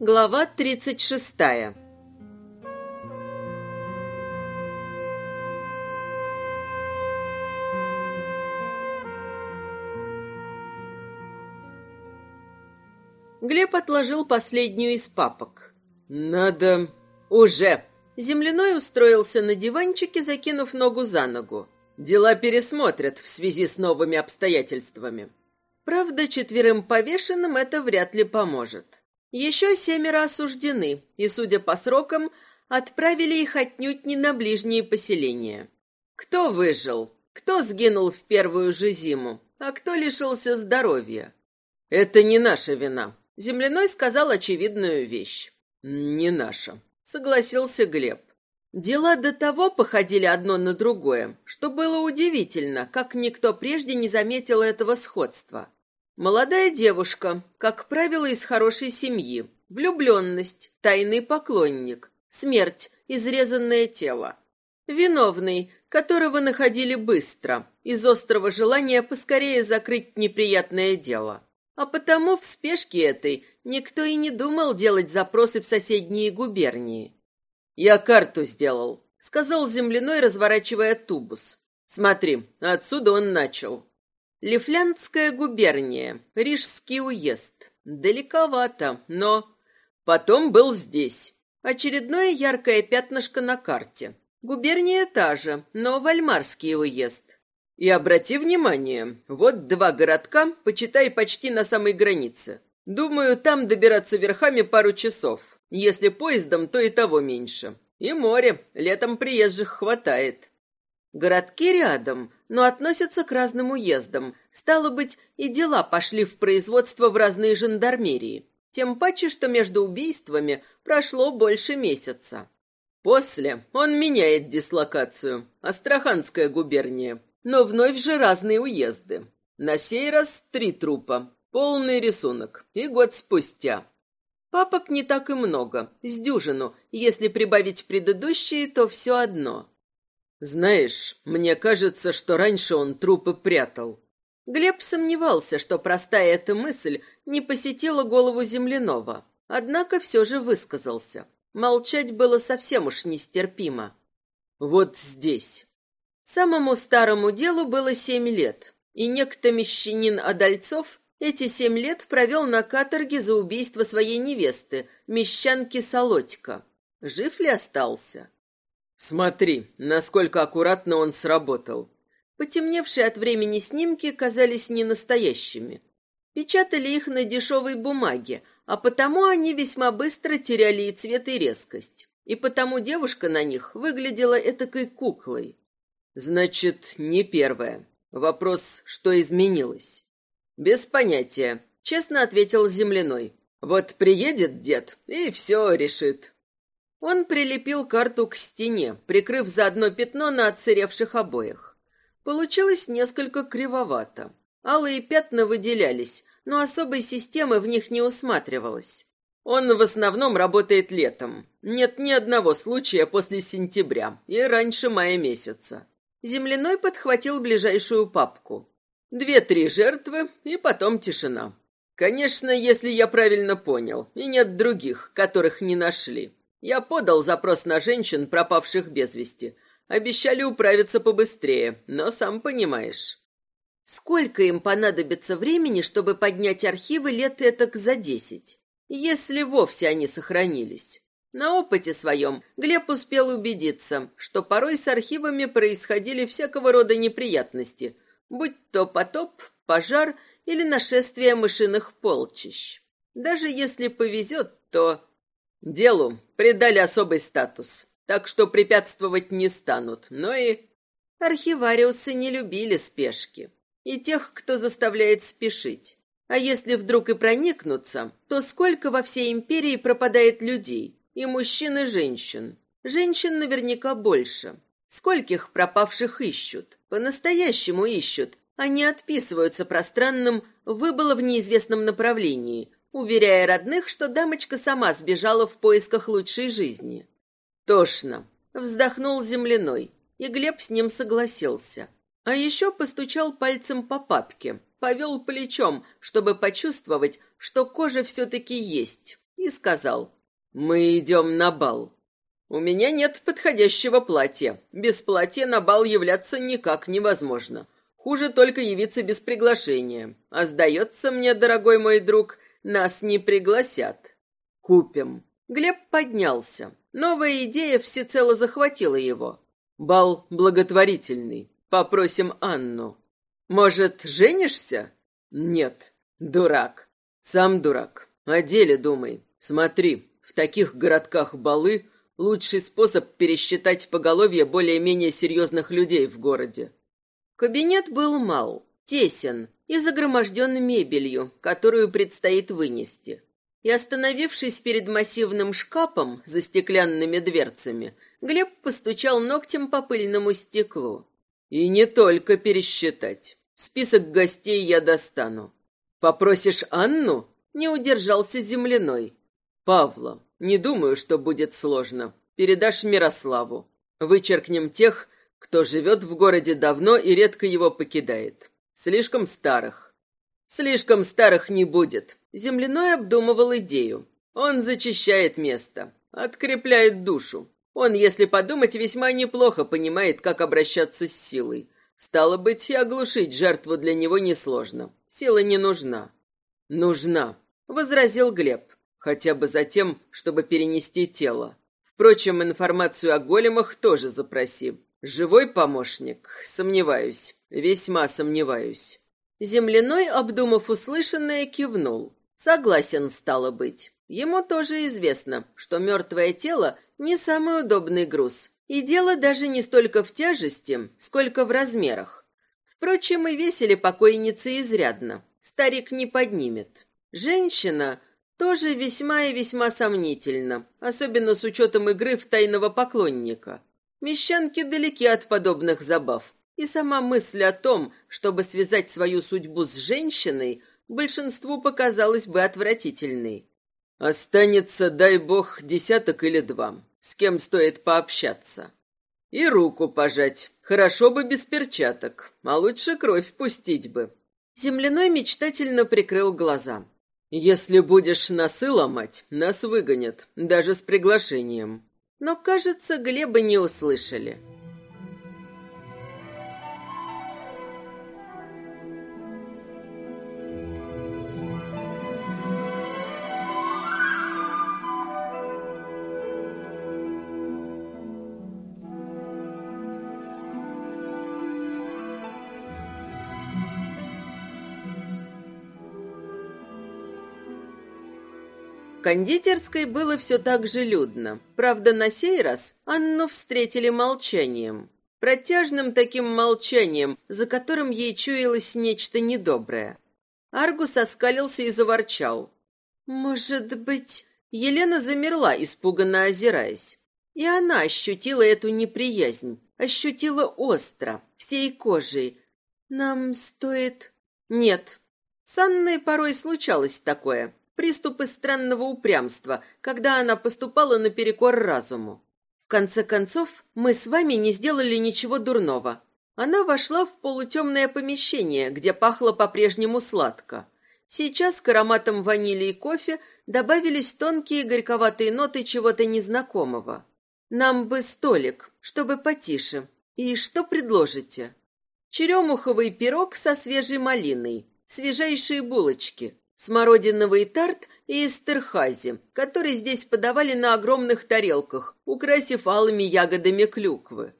Глава тридцать шестая Глеб отложил последнюю из папок. «Надо... уже!» Земляной устроился на диванчике, закинув ногу за ногу. Дела пересмотрят в связи с новыми обстоятельствами. Правда, четверым повешенным это вряд ли поможет. Еще семеро осуждены, и, судя по срокам, отправили их отнюдь не на ближние поселения. Кто выжил? Кто сгинул в первую же зиму? А кто лишился здоровья? Это не наша вина. Земляной сказал очевидную вещь. Не наша согласился Глеб. Дела до того походили одно на другое, что было удивительно, как никто прежде не заметил этого сходства. Молодая девушка, как правило, из хорошей семьи, влюбленность, тайный поклонник, смерть, изрезанное тело. Виновный, которого находили быстро, из острого желания поскорее закрыть неприятное дело. А потому в спешке этой никто и не думал делать запросы в соседние губернии. «Я карту сделал», — сказал земляной, разворачивая тубус. «Смотри, отсюда он начал». Лифляндская губерния, Рижский уезд. Далековато, но... Потом был здесь. Очередное яркое пятнышко на карте. Губерния та же, но Вальмарский уезд. И обрати внимание, вот два городка, почитай, почти на самой границе. Думаю, там добираться верхами пару часов. Если поездом, то и того меньше. И море, летом приезжих хватает. Городки рядом, но относятся к разным уездам. Стало быть, и дела пошли в производство в разные жандармерии. Тем паче, что между убийствами прошло больше месяца. После он меняет дислокацию. Астраханская губерния но вновь же разные уезды. На сей раз три трупа, полный рисунок, и год спустя. Папок не так и много, с дюжину. Если прибавить предыдущие, то все одно. Знаешь, мне кажется, что раньше он трупы прятал. Глеб сомневался, что простая эта мысль не посетила голову земляного, однако все же высказался. Молчать было совсем уж нестерпимо. Вот здесь. Самому старому делу было семь лет, и некто мещанин Одальцов эти семь лет провел на каторге за убийство своей невесты, мещанки Солодько. Жив ли остался? Смотри, насколько аккуратно он сработал. Потемневшие от времени снимки казались ненастоящими. Печатали их на дешевой бумаге, а потому они весьма быстро теряли и цвет, и резкость. И потому девушка на них выглядела этакой куклой. Значит, не первое. Вопрос, что изменилось? Без понятия, честно ответил земляной. Вот приедет дед и все решит. Он прилепил карту к стене, прикрыв заодно пятно на отсыревших обоях. Получилось несколько кривовато. Алые пятна выделялись, но особой системы в них не усматривалось. Он в основном работает летом. Нет ни одного случая после сентября и раньше мая месяца. Земляной подхватил ближайшую папку. Две-три жертвы, и потом тишина. Конечно, если я правильно понял, и нет других, которых не нашли. Я подал запрос на женщин, пропавших без вести. Обещали управиться побыстрее, но сам понимаешь. Сколько им понадобится времени, чтобы поднять архивы лет этак за десять? Если вовсе они сохранились. На опыте своем Глеб успел убедиться, что порой с архивами происходили всякого рода неприятности, будь то потоп, пожар или нашествие мышиных полчищ. Даже если повезет, то... Делу придали особый статус, так что препятствовать не станут, но и... Архивариусы не любили спешки. И тех, кто заставляет спешить. А если вдруг и проникнуться, то сколько во всей империи пропадает людей, и мужчин, и женщин. Женщин наверняка больше. Скольких пропавших ищут? По-настоящему ищут, а не отписываются пространным «выбыло в неизвестном направлении», уверяя родных, что дамочка сама сбежала в поисках лучшей жизни. Тошно. Вздохнул земляной, и Глеб с ним согласился. А еще постучал пальцем по папке, повел плечом, чтобы почувствовать, что кожа все-таки есть, и сказал, «Мы идем на бал». «У меня нет подходящего платья. Без платья на бал являться никак невозможно. Хуже только явиться без приглашения. А сдается мне, дорогой мой друг, нас не пригласят. Купим». Глеб поднялся. Новая идея всецело захватила его. Бал благотворительный. Попросим Анну. Может, женишься? Нет. Дурак. Сам дурак. О деле думай. Смотри, в таких городках балы лучший способ пересчитать поголовье более-менее серьезных людей в городе. Кабинет был мал, тесен и загроможден мебелью, которую предстоит вынести. И остановившись перед массивным шкафом за стеклянными дверцами, Глеб постучал ногтем по пыльному стеклу. И не только пересчитать. Список гостей я достану. Попросишь Анну? Не удержался земляной. Павла. Не думаю, что будет сложно. Передашь Мирославу. Вычеркнем тех, кто живет в городе давно и редко его покидает. Слишком старых. Слишком старых не будет. Земляной обдумывал идею. Он зачищает место, открепляет душу. Он, если подумать, весьма неплохо понимает, как обращаться с силой. Стало быть, и оглушить жертву для него несложно. Сила не нужна. Нужна, возразил Глеб, хотя бы за тем, чтобы перенести тело. Впрочем, информацию о големах тоже запроси. Живой помощник? Сомневаюсь, весьма сомневаюсь. Земляной, обдумав услышанное, кивнул. Согласен, стало быть. Ему тоже известно, что мертвое тело не самый удобный груз, и дело даже не столько в тяжести, сколько в размерах. Впрочем, и весили покойницы изрядно. Старик не поднимет. Женщина тоже весьма и весьма сомнительно, особенно с учетом игры в тайного поклонника. Мещанки далеки от подобных забав, и сама мысль о том, чтобы связать свою судьбу с женщиной, большинству показалась бы отвратительной. Останется, дай бог, десяток или два с кем стоит пообщаться. И руку пожать. Хорошо бы без перчаток, а лучше кровь пустить бы. Земляной мечтательно прикрыл глаза. Если будешь носы ломать, нас выгонят, даже с приглашением. Но, кажется, Глеба не услышали. Кондитерской было все так же людно. Правда, на сей раз Анну встретили молчанием. Протяжным таким молчанием, за которым ей чуялось нечто недоброе. Аргус оскалился и заворчал. «Может быть...» Елена замерла, испуганно озираясь. И она ощутила эту неприязнь, ощутила остро, всей кожей. «Нам стоит...» «Нет». С Анной порой случалось такое приступы странного упрямства, когда она поступала наперекор разуму. В конце концов, мы с вами не сделали ничего дурного. Она вошла в полутемное помещение, где пахло по-прежнему сладко. Сейчас к ароматам ванили и кофе добавились тонкие горьковатые ноты чего-то незнакомого. Нам бы столик, чтобы потише. И что предложите? Черемуховый пирог со свежей малиной, свежайшие булочки, смородиновый тарт и эстерхази, который здесь подавали на огромных тарелках, украсив алыми ягодами клюквы.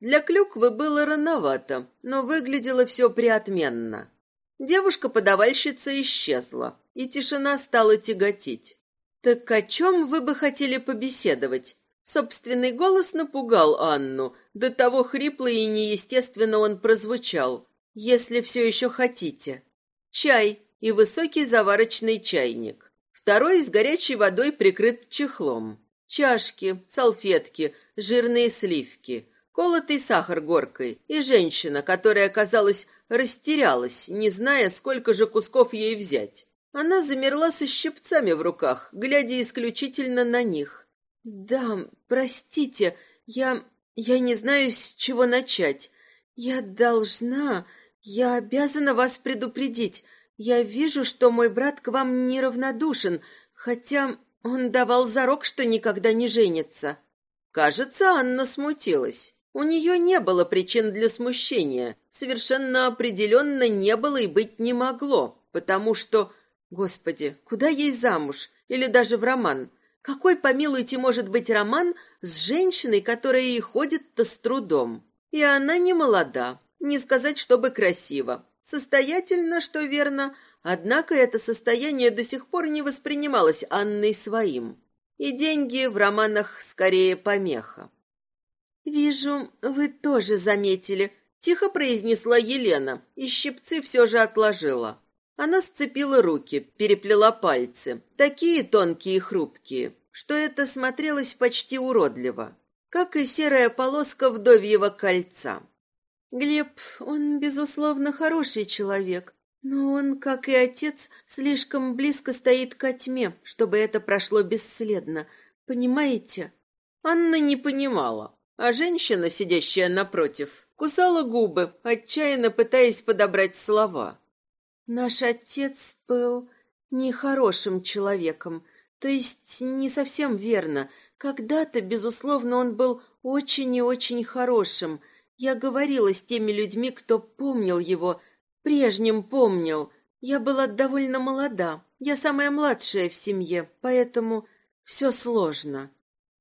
Для клюквы было рановато, но выглядело все приотменно. Девушка-подавальщица исчезла, и тишина стала тяготить. «Так о чем вы бы хотели побеседовать?» Собственный голос напугал Анну, до того хрипло и неестественно он прозвучал. «Если все еще хотите». «Чай», и высокий заварочный чайник. Второй с горячей водой прикрыт чехлом. Чашки, салфетки, жирные сливки, колотый сахар горкой и женщина, которая, казалось, растерялась, не зная, сколько же кусков ей взять. Она замерла со щипцами в руках, глядя исключительно на них. «Да, простите, я... я не знаю, с чего начать. Я должна... я обязана вас предупредить. Я вижу, что мой брат к вам неравнодушен, хотя Он давал зарок, что никогда не женится. Кажется, Анна смутилась. У нее не было причин для смущения. Совершенно определенно не было и быть не могло, потому что... Господи, куда ей замуж? Или даже в роман? Какой, помилуйте, может быть роман с женщиной, которая и ходит-то с трудом? И она не молода, не сказать, чтобы красиво. Состоятельно, что верно, однако это состояние до сих пор не воспринималось Анной своим. И деньги в романах скорее помеха. «Вижу, вы тоже заметили», — тихо произнесла Елена, и щипцы все же отложила. Она сцепила руки, переплела пальцы, такие тонкие и хрупкие, что это смотрелось почти уродливо, как и серая полоска вдовьего кольца. Глеб, он, безусловно, хороший человек, но он, как и отец, слишком близко стоит ко тьме, чтобы это прошло бесследно. Понимаете? Анна не понимала, а женщина, сидящая напротив, кусала губы, отчаянно пытаясь подобрать слова. Наш отец был нехорошим человеком, то есть не совсем верно. Когда-то, безусловно, он был очень и очень хорошим, я говорила с теми людьми, кто помнил его, прежним помнил. Я была довольно молода, я самая младшая в семье, поэтому все сложно.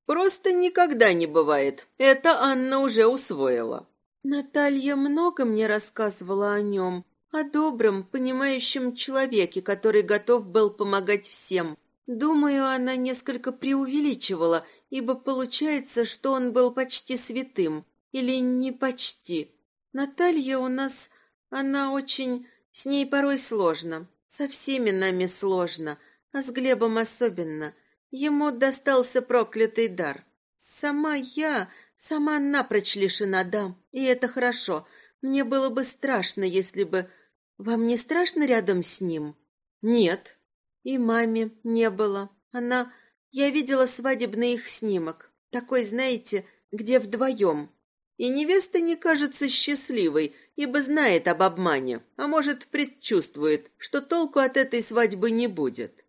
Просто никогда не бывает. Это Анна уже усвоила. Наталья много мне рассказывала о нем, о добром, понимающем человеке, который готов был помогать всем. Думаю, она несколько преувеличивала, ибо получается, что он был почти святым. Или не почти. Наталья у нас, она очень... С ней порой сложно. Со всеми нами сложно. А с Глебом особенно. Ему достался проклятый дар. Сама я, сама напрочь лишена дам. И это хорошо. Мне было бы страшно, если бы... Вам не страшно рядом с ним? Нет. И маме не было. Она... Я видела свадебный их снимок. Такой, знаете, где вдвоем. И невеста не кажется счастливой, ибо знает об обмане, а может, предчувствует, что толку от этой свадьбы не будет.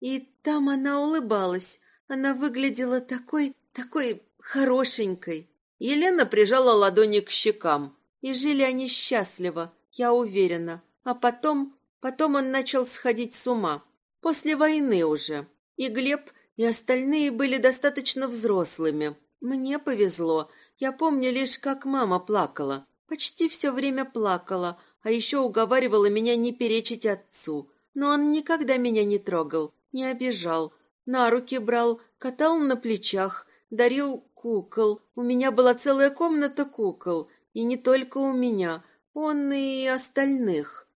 И там она улыбалась. Она выглядела такой, такой хорошенькой. Елена прижала ладони к щекам. И жили они счастливо, я уверена. А потом, потом он начал сходить с ума. После войны уже. И Глеб, и остальные были достаточно взрослыми. Мне повезло. Я помню лишь, как мама плакала. Почти все время плакала, а еще уговаривала меня не перечить отцу. Но он никогда меня не трогал, не обижал. На руки брал, катал на плечах, дарил кукол. У меня была целая комната кукол. И не только у меня, он и остальных.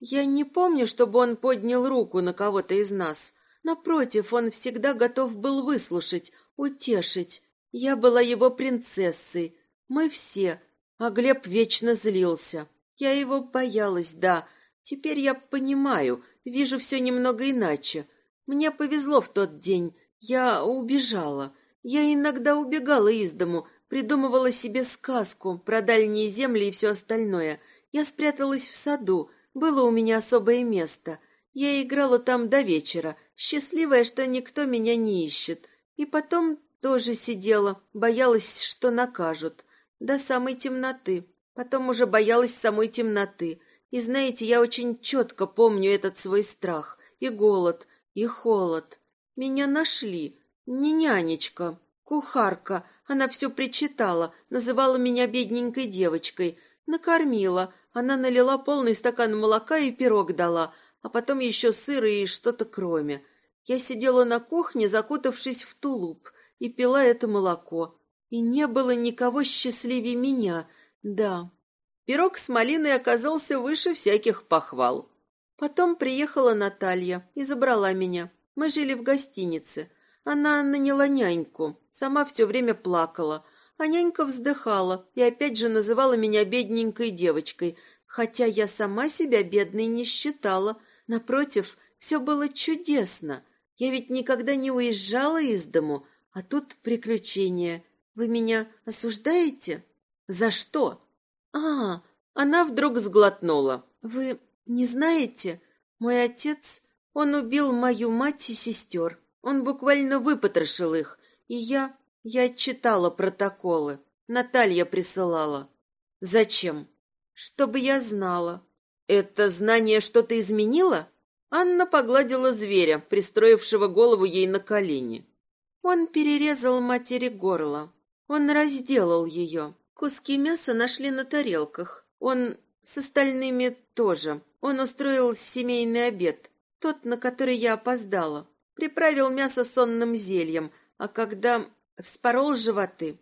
Я не помню, чтобы он поднял руку на кого-то из нас. Напротив, он всегда готов был выслушать, утешить. Я была его принцессой. Мы все. А Глеб вечно злился. Я его боялась, да. Теперь я понимаю, вижу все немного иначе. Мне повезло в тот день. Я убежала. Я иногда убегала из дому, придумывала себе сказку про дальние земли и все остальное. Я спряталась в саду. Было у меня особое место. Я играла там до вечера, счастливая, что никто меня не ищет. И потом тоже сидела, боялась, что накажут. До самой темноты. Потом уже боялась самой темноты. И знаете, я очень четко помню этот свой страх. И голод, и холод. Меня нашли. Не нянечка, кухарка. Она все причитала, называла меня бедненькой девочкой. Накормила. Она налила полный стакан молока и пирог дала, а потом еще сыр и что-то кроме. Я сидела на кухне, закутавшись в тулуп и пила это молоко. И не было никого счастливее меня, да. Пирог с малиной оказался выше всяких похвал. Потом приехала Наталья и забрала меня. Мы жили в гостинице. Она наняла няньку, сама все время плакала, а нянька вздыхала и опять же называла меня бедненькой девочкой, хотя я сама себя бедной не считала. Напротив, все было чудесно. Я ведь никогда не уезжала из дому, а тут приключение. Вы меня осуждаете? За что? А, она вдруг сглотнула. Вы не знаете? Мой отец, он убил мою мать и сестер. Он буквально выпотрошил их, и я... я читала протоколы. Наталья присылала. Зачем? Чтобы я знала. Это знание что-то изменило? Анна погладила зверя, пристроившего голову ей на колени. Он перерезал матери горло. Он разделал ее. Куски мяса нашли на тарелках. Он с остальными тоже. Он устроил семейный обед, тот, на который я опоздала. Приправил мясо сонным зельем, а когда вспорол животы,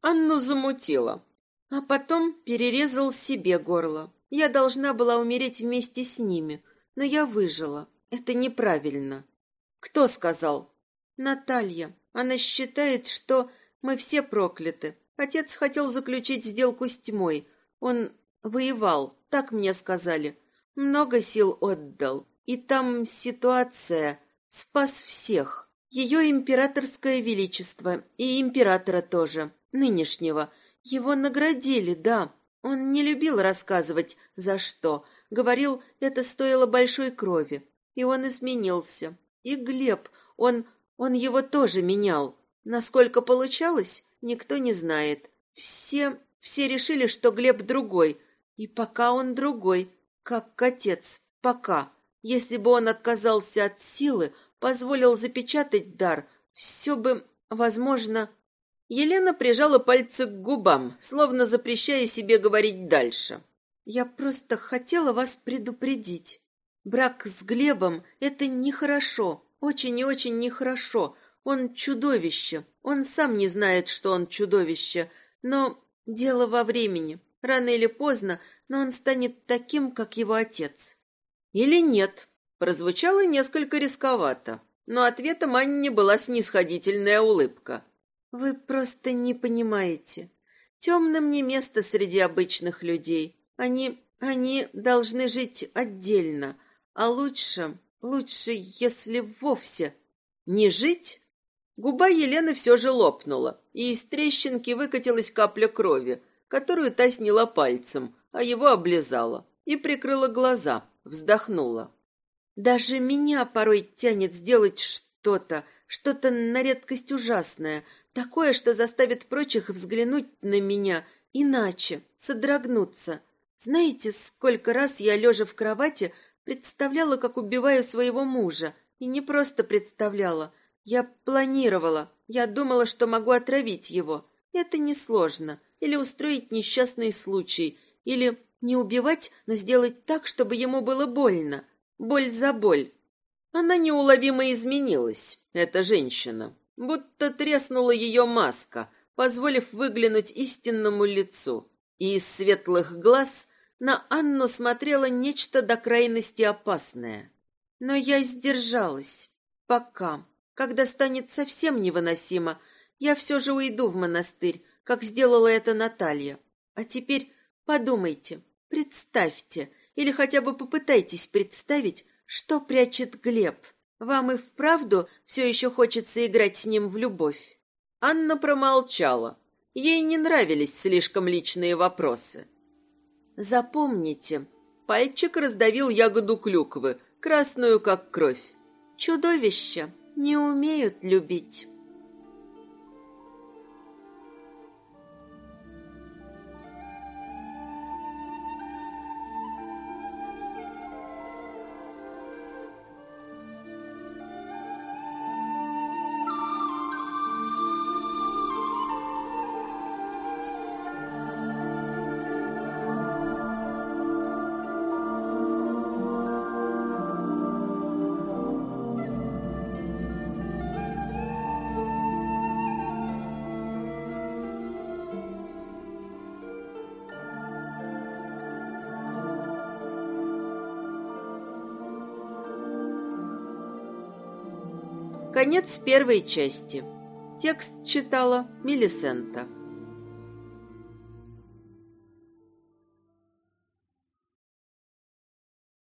Анну замутило. А потом перерезал себе горло. Я должна была умереть вместе с ними, но я выжила. Это неправильно. Кто сказал? Наталья. Она считает, что мы все прокляты. Отец хотел заключить сделку с тьмой. Он воевал, так мне сказали. Много сил отдал. И там ситуация спас всех. Ее императорское величество и императора тоже, нынешнего. Его наградили, да. Он не любил рассказывать, за что. Говорил, это стоило большой крови. И он изменился. И Глеб, он... он его тоже менял. Насколько получалось, никто не знает. Все... все решили, что Глеб другой. И пока он другой, как отец, пока. Если бы он отказался от силы, позволил запечатать дар, все бы, возможно... Елена прижала пальцы к губам, словно запрещая себе говорить дальше. «Я просто хотела вас предупредить. Брак с Глебом — это нехорошо, очень и очень нехорошо. Он чудовище. Он сам не знает, что он чудовище. Но дело во времени. Рано или поздно, но он станет таким, как его отец. Или нет? Прозвучало несколько рисковато, но ответом Анне была снисходительная улыбка. Вы просто не понимаете. Темным не место среди обычных людей. Они... они должны жить отдельно. А лучше... лучше, если вовсе... Не жить? Губа Елены все же лопнула, и из трещинки выкатилась капля крови, которую та сняла пальцем, а его облизала, и прикрыла глаза, вздохнула. Даже меня порой тянет сделать что-то, что-то на редкость ужасное, такое, что заставит прочих взглянуть на меня иначе, содрогнуться. Знаете, сколько раз я, лежа в кровати, представляла, как убиваю своего мужа, и не просто представляла, я планировала, я думала, что могу отравить его. Это несложно. Или устроить несчастный случай, или не убивать, но сделать так, чтобы ему было больно. Боль за боль. Она неуловимо изменилась, эта женщина. Будто треснула ее маска, позволив выглянуть истинному лицу. И из светлых глаз на Анну смотрело нечто до крайности опасное. Но я сдержалась. Пока. Когда станет совсем невыносимо, я все же уйду в монастырь, как сделала это Наталья. А теперь подумайте, представьте, или хотя бы попытайтесь представить, что прячет Глеб. Вам и вправду все еще хочется играть с ним в любовь? Анна промолчала. Ей не нравились слишком личные вопросы. Запомните, пальчик раздавил ягоду клюквы, красную как кровь. Чудовище не умеют любить. Конец первой части. Текст читала Милисента.